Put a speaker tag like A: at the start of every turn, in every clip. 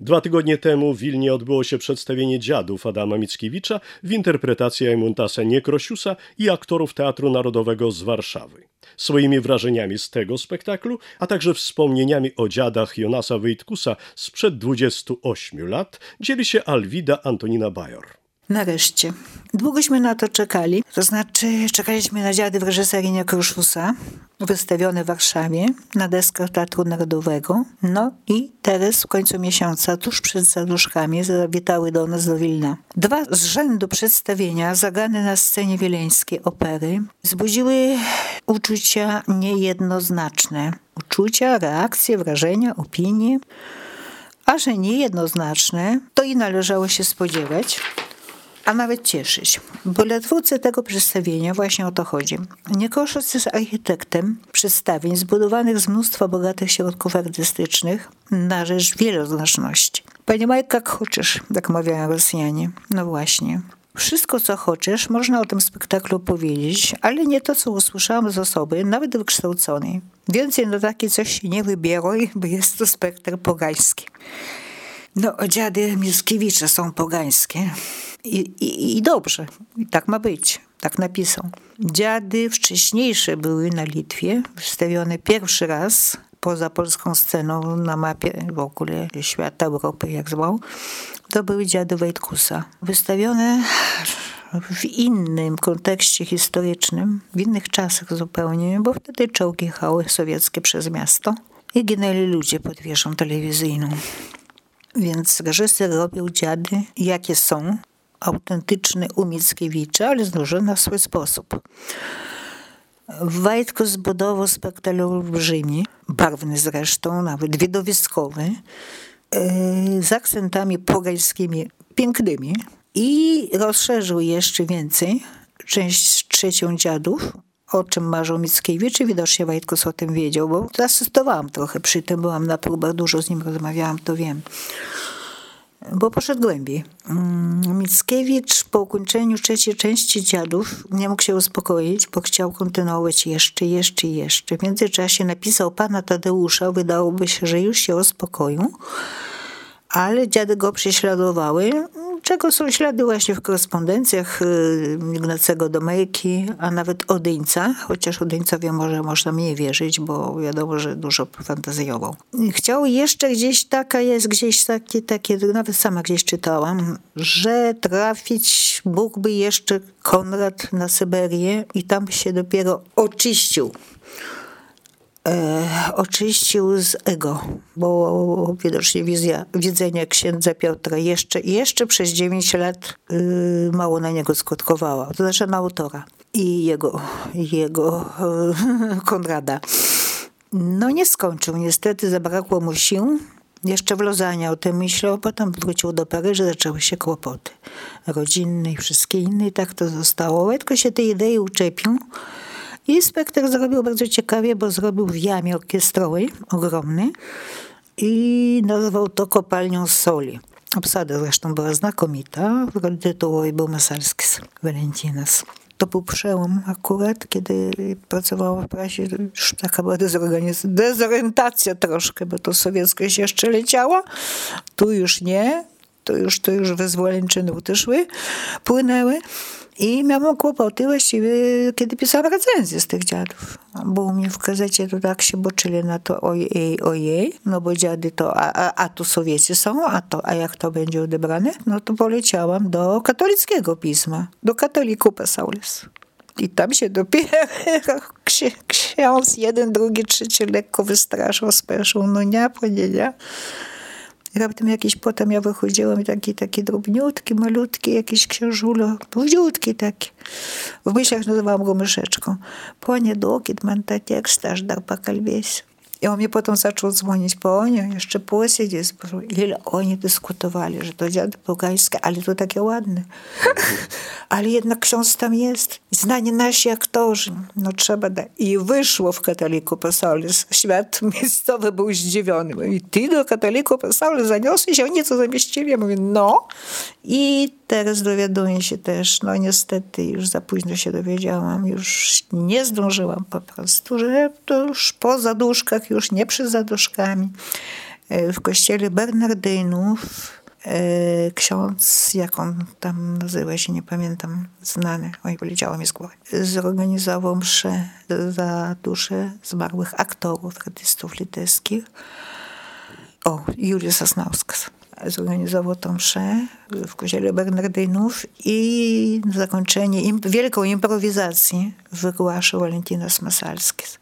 A: Dwa tygodnie temu w Wilnie odbyło się przedstawienie dziadów Adama Mickiewicza w interpretacji Emuntasa Niekrosiusa i aktorów Teatru Narodowego z Warszawy. Swoimi wrażeniami z tego spektaklu, a także wspomnieniami o dziadach Jonasa Wojtkusa sprzed 28 lat dzieli się Alwida Antonina Bajor.
B: Nareszcie. Długośmy na to czekali. To znaczy, czekaliśmy na dziady w reżyserii Niekruszusa, wystawione w Warszawie na deskach Teatru Narodowego. No i teraz w końcu miesiąca, tuż przed zaduszkami, zawitały do nas do Wilna. Dwa z rzędu przedstawienia, zagane na scenie wileńskiej opery, wzbudziły uczucia niejednoznaczne. Uczucia, reakcje, wrażenia, opinie. A że niejednoznaczne, to i należało się spodziewać a nawet cieszyć. Bo dla twórcy tego przedstawienia właśnie o to chodzi. Niekoszyc jest architektem przedstawień zbudowanych z mnóstwa bogatych środków artystycznych na rzecz wieloznaczności. Panie Majka, jak хочesz, jak mawiają Rosjanie. No właśnie. Wszystko, co chcesz, można o tym spektaklu powiedzieć, ale nie to, co usłyszałam z osoby, nawet wykształconej. Więcej na takie coś się nie wybieraj, bo jest to spektakl pogański. No, dziady Mickiewicza są pogańskie. I, i, I dobrze, i tak ma być, tak napisał. Dziady wcześniejsze były na Litwie, wystawione pierwszy raz poza polską sceną na mapie w ogóle świata, Europy, jak zwał. To były dziady Wojtkusa. Wystawione w innym kontekście historycznym, w innych czasach zupełnie, bo wtedy czołgi jechały sowieckie przez miasto i ginęli ludzie pod wieżą telewizyjną. Więc reżyser robił dziady, jakie są, autentyczny u Mickiewicza, ale złożony na swój sposób. Wajtko zbudował spektakl olbrzymi, barwny zresztą, nawet widowiskowy, e, z akcentami pogańskimi pięknymi i rozszerzył jeszcze więcej część trzecią dziadów, o czym marzył Mickiewicz i widocznie Wajtkus o tym wiedział, bo asystowałam trochę przy tym, byłam na próbach, dużo z nim rozmawiałam, to wiem bo poszedł głębiej. Mm, Mickiewicz po ukończeniu trzeciej części Dziadów nie mógł się uspokoić, bo chciał kontynuować jeszcze, jeszcze, jeszcze. W międzyczasie napisał pana Tadeusza, wydałoby się, że już się uspokoił, ale dziady go prześladowały czego są ślady właśnie w korespondencjach y, Ignacego Domejki, a nawet Odyńca, chociaż Odyńcowi może można mniej wierzyć, bo wiadomo, że dużo fantazjował. Chciał jeszcze gdzieś, taka jest gdzieś takie, takie nawet sama gdzieś czytałam, że trafić mógłby jeszcze Konrad na Syberię i tam się dopiero oczyścił oczyścił z ego, bo widocznie wizja, widzenia księdza Piotra jeszcze, jeszcze przez 9 lat y, mało na niego skutkowała, to znaczy na autora i jego, jego y, Konrada. No nie skończył, niestety zabrakło mu sił. Jeszcze w Lozanie o tym myślał, potem wrócił do Paryża, zaczęły się kłopoty rodzinne i wszystkie inne i tak to zostało. Łetko się tej idei uczepił i spektakl zrobił bardzo ciekawie, bo zrobił w jamie orkiestrowej, ogromny, i nazwał to kopalnią soli. Obsada zresztą była znakomita. W roli tytułowej był Masalski Valentinas. To był przełom akurat, kiedy pracowałam w prasie, już taka była dezorientacja troszkę, bo to sowieckość jeszcze leciała. Tu już nie, to już, to już wyzwoleńczyny utyszły, płynęły. I miałam kłopoty właściwie, kiedy pisałam recenzję z tych dziadów. Bo u mnie w gazecie to tak się boczyli na to ojej, ojej, no bo dziady to, a, a, a tu Sowieci są, a, to, a jak to będzie odebrane? No to poleciałam do katolickiego pisma, do katoliku Pasaulis. I tam się dopiero ksiądz jeden, drugi, trzeci lekko wystraszył, speszył, no nie, nie, nie. Raptem jakiś potem ja wychodziłam taki, taki drobniutki, malutki, jakiś księżulo, drobniutki taki. W myślach nazywałam go myszeczką. Panie ta tekst aż dar. I on mnie potem zaczął dzwonić po Oniu, jeszcze posiedzieć. Ile oni dyskutowali, że to dziady pogańskie, ale to takie ładne. ale jednak ksiądz tam jest. Znani nasi aktorzy. No trzeba dać. I wyszło w Katoliku Pasaulis. Świat miejscowy był zdziwiony. I ty do Katoliku Pasaulis zaniosłeś, a oni co zamieścili? Ja mówię, no. I teraz dowiaduję się też, no niestety już za późno się dowiedziałam, już nie zdążyłam po prostu, że to już po zaduszkach, już nie przy zaduszkami, E, w kościele Bernardynów ksiądz, jak on tam nazywa się, nie pamiętam, znany, oj, wyleciało mi z głowy, zorganizował mszę za duszę zmarłych aktorów, artystów litewskich. O, Julia Sosnauskas zorganizował tą mszę w kościele Bernardynów i na zakończenie im, wielką improwizacji wygłaszał Valentinas Masalskis.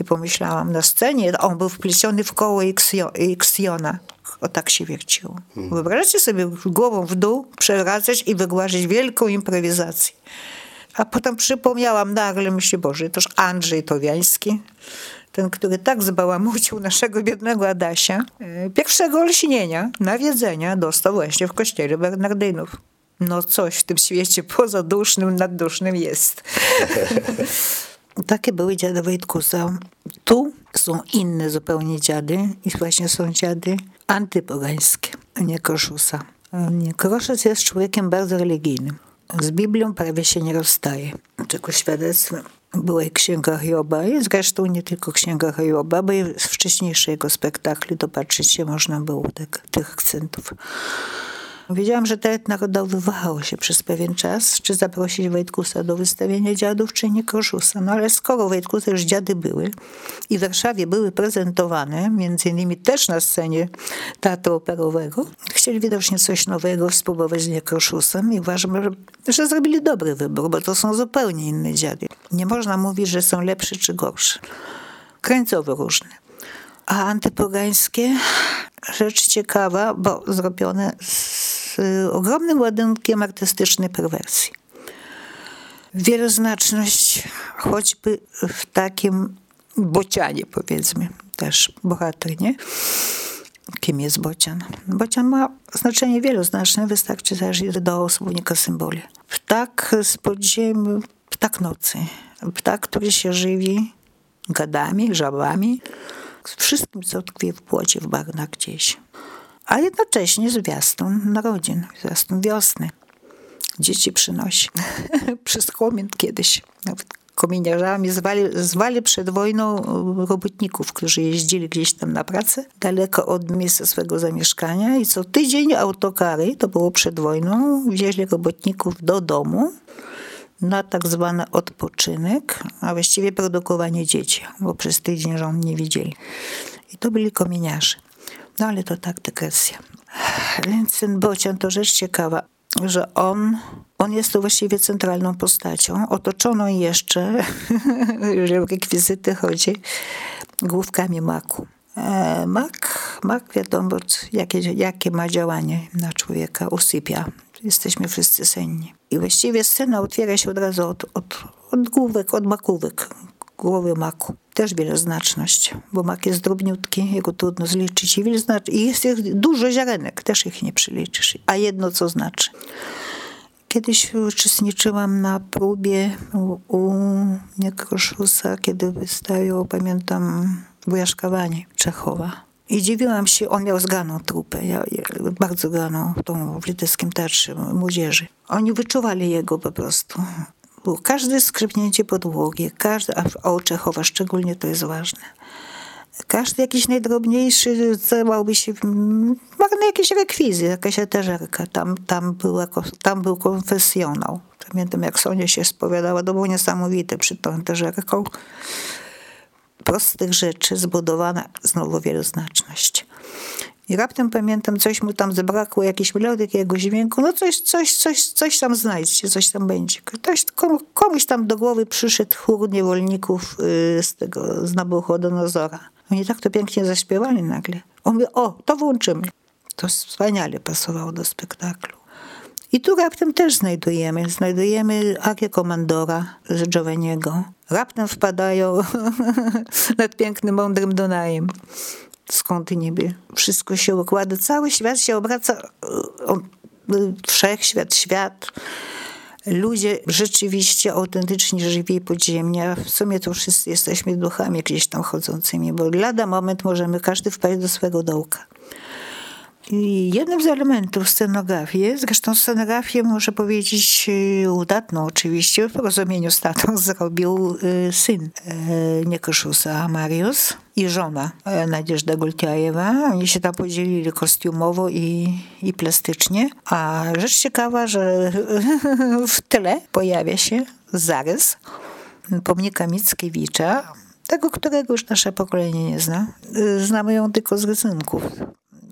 B: I pomyślałam, na scenie on był wpleciony w koło Ixiona. O tak się wierciło. Hmm. Wyobraźcie sobie głową w dół przewracać i wygłaszać wielką improwizację. A potem przypomniałam nagle, myślę, Boże, toż Andrzej Towiański, ten, który tak zbałamucił naszego biednego Adasia, e, pierwszego olśnienia, nawiedzenia dostał właśnie w kościele Bernardynów. No coś w tym świecie poza dusznym, naddusznym jest. Takie były dziady Wojtkusa. Tu są inne zupełnie dziady i właśnie są dziady antypogańskie, a nie Kroszusa. Kroszec jest człowiekiem bardzo religijnym. Z Biblią prawie się nie rozstaje. Czego świadectwem była księga Hioba i zresztą nie tylko księga Hioba, bo w wcześniejszych jego spektakli dopatrzyć się można było tak, tych akcentów. Wiedziałam, że teatr narodowy wahał się przez pewien czas, czy zaprosić Wojtkusa do wystawienia dziadów, czy nie Koszusa. No ale skoro Wojtkusa już dziady były i w Warszawie były prezentowane, między innymi też na scenie teatru operowego, chcieli widocznie coś nowego spróbować z Niekroszusem i uważam, że, że zrobili dobry wybór, bo to są zupełnie inne dziady. Nie można mówić, że są lepsze czy gorsze. Krańcowo różne. A antypogańskie, rzecz ciekawa, bo zrobione z ogromnym ładunkiem artystycznej perwersji. Wieloznaczność, choćby w takim bocianie, powiedzmy, też bohater, nie? Kim jest bocian? Bocian ma znaczenie wieloznaczne, wystarczy zażyć do słownika symboli. Ptak z podziemi, ptak nocy, ptak, który się żywi gadami, żabami, z wszystkim, co tkwi w płocie, w bagnach gdzieś. A jednocześnie zwiastun narodzin, zwiastun wiosny. Dzieci przynosi. Przez komin kiedyś, nawet kominiarzami zwali, zwali przed wojną robotników, którzy jeździli gdzieś tam na pracę, daleko od miejsca swego zamieszkania i co tydzień autokary, to było przed wojną, wieźli robotników do domu na tak zwany odpoczynek, a właściwie produkowanie dzieci, bo przez tydzień żon nie widzieli. I to byli kominiarze. No ale to tak dygresja. Ten Bocian to rzecz ciekawa, że on, on jest tu właściwie centralną postacią, otoczoną jeszcze, jeżeli o rekwizyty chodzi, główkami maku. E, mak, mak wiadomo, jakie, jakie ma działanie na człowieka, usypia. Jesteśmy wszyscy senni. I właściwie scena otwiera się od razu od, od, od główek, od makówek, głowy maku. Też wieloznaczność, bo mak jest drobniutki, jego trudno zliczyć. I, I jest ich dużo ziarenek, też ich nie przyliczysz. A jedno co znaczy. Kiedyś uczestniczyłam na próbie u, u Niekroszusa, kiedy wystawiał, pamiętam, Wujaszkowanie Czechowa. I dziwiłam się, on miał zganą trupę, ja, bardzo ganą tą w litewskim teatrze młodzieży. Oni wyczuwali jego po prostu. Było każde skrzypnięcie podłogi, każde, a o szczególnie to jest ważne. Każdy jakiś najdrobniejszy zdawałoby się, marne jakieś rekwizy, jakaś eteżerka. Tam, tam, był, tam był konfesjonał. Pamiętam, jak Sonia się spowiadała, to było niesamowite przed tą eteżerką prostych rzeczy zbudowana znowu wieloznaczność. I raptem pamiętam, coś mu tam zabrakło, jakiś melodyk, jakiegoś dźwięku, no coś, coś, coś, coś tam znajdźcie, coś tam będzie. Ktoś, komuś tam do głowy przyszedł chór niewolników y, z tego, z Nabuchodonozora. Oni tak to pięknie zaśpiewali nagle. On mówi, o, to włączymy. To wspaniale pasowało do spektaklu. I tu raptem też znajdujemy. Znajdujemy Arię Komandora z Giovanniego. Raptem wpadają nad pięknym, mądrym Dunajem. Skąd niby? Wszystko się układa. Cały świat się obraca. Wszechświat, świat. Ludzie rzeczywiście autentycznie żywi podziemni, a w sumie to wszyscy jesteśmy duchami gdzieś tam chodzącymi, bo lada moment możemy każdy wpaść do swego dołka. I jednym z elementów scenografii, zresztą scenografię muszę powiedzieć y, udatną oczywiście, w porozumieniu z tatą zrobił y, syn y, Niekoszusa, Mariusz i żona e, Nadziezda Gultiajewa. Oni się tam podzielili kostiumowo i, i plastycznie. A rzecz ciekawa, że w tle pojawia się zarys pomnika Mickiewicza, tego, którego już nasze pokolenie nie zna. Znamy ją tylko z rysunków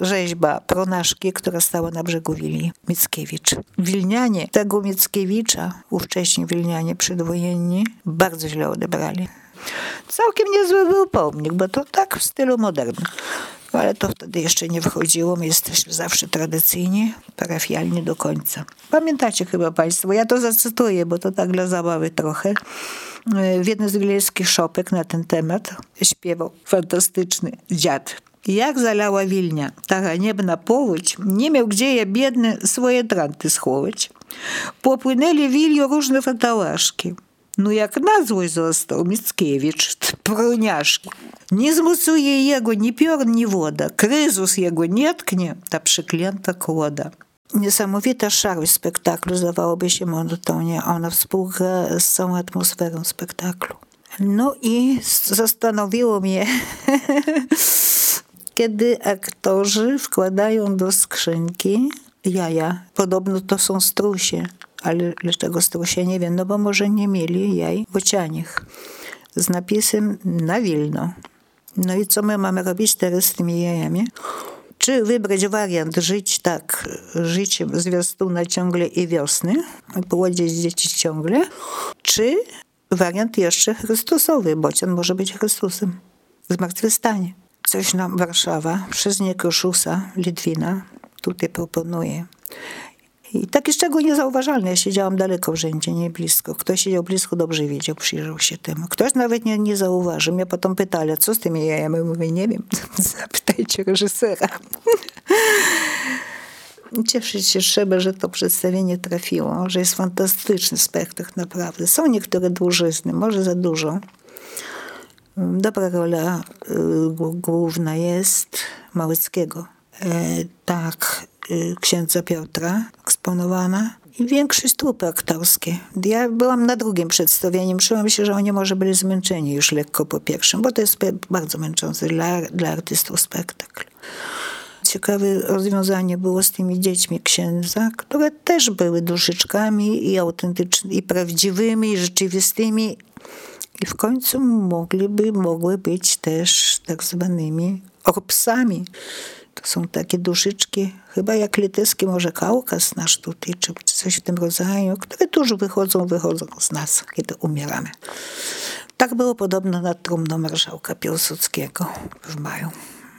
B: rzeźba pronaszki, która stała na brzegu Wilii Mickiewicz. Wilnianie tego Mickiewicza, ówcześni Wilnianie przedwojenni, bardzo źle odebrali. Całkiem niezły był pomnik, bo to tak w stylu modernym. Ale to wtedy jeszcze nie wchodziło. My jesteśmy zawsze tradycyjni, parafialni do końca. Pamiętacie chyba Państwo, ja to zacytuję, bo to tak dla zabawy trochę. W jednym z wiejskich szopek na ten temat śpiewał fantastyczny dziad jak zalała Wilnia, ta haniebna powódź, nie miał gdzie je biedny swoje tranty schować. Popłynęli Wiliu różne fatałaszki. Jak na złość został Mickiewicz, proniaszki. Nie zmocuje jego ni piorun, ni woda. Kryzus jego nie tknie, ta przyklęta kłoda. Niesamowita szarość spektaklu zdawałoby się monotonie. Ona współgra z całą atmosferą spektaklu. No i zastanowiło mnie kiedy aktorzy wkładają do skrzynki jaja. Podobno to są strusie, ale dlaczego strusie nie wiem, no bo może nie mieli jaj bocianich z napisem na Wilno. No i co my mamy robić teraz z tymi jajami? Czy wybrać wariant żyć tak, życiem zwiastuna ciągle i wiosny, płodzić dzieci ciągle, czy wariant jeszcze Chrystusowy, bocian może być Chrystusem, zmartwychwstanie coś nam Warszawa przez Niekoszusa, Litwina tutaj proponuje. I taki szczegół niezauważalny. Ja siedziałam daleko w rzędzie, nie blisko. Ktoś siedział blisko, dobrze wiedział, przyjrzał się temu. Ktoś nawet nie, nie zauważył. Mnie potem pytali, co z tymi jajami? Mówię, nie wiem, zapytajcie reżysera. Cieszyć się trzeba, że to przedstawienie trafiło, że jest fantastyczny spektakl naprawdę. Są niektóre dłużyzny, może za dużo, Dobra rola y, główna jest Małyckiego. E, tak, y, księdza Piotra eksponowana i większość trupy aktorskie. Ja byłam na drugim przedstawieniu. Czułam się, że oni może byli zmęczeni już lekko po pierwszym, bo to jest bardzo męczący dla, dla artystów spektakl. Ciekawe rozwiązanie było z tymi dziećmi księdza, które też były duszyczkami i autentycznymi, i prawdziwymi, i rzeczywistymi, i w końcu mogliby, mogły być też tak zwanymi orpsami. To są takie duszyczki, chyba jak litewski może Kaukaz nasz tutaj, czy coś w tym rodzaju, które dużo wychodzą, wychodzą z nas, kiedy umieramy. Tak było podobno nad trumną marszałka Piłsudskiego w maju.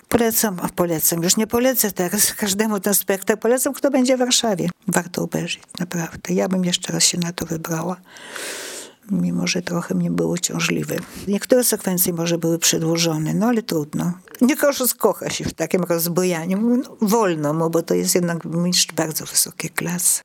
B: Polecam, a polecam, już nie polecę teraz każdemu ten spektakl, polecam, kto będzie w Warszawie. Warto obejrzeć, naprawdę. Ja bym jeszcze raz się na to wybrała mimo że trochę mnie było ciążliwe. Niektóre sekwencje może były przedłużone, no ale trudno. Niekoszus kocha się w takim rozbojaniu. No, wolno mu, bo to jest jednak mistrz bardzo wysokiej klasy.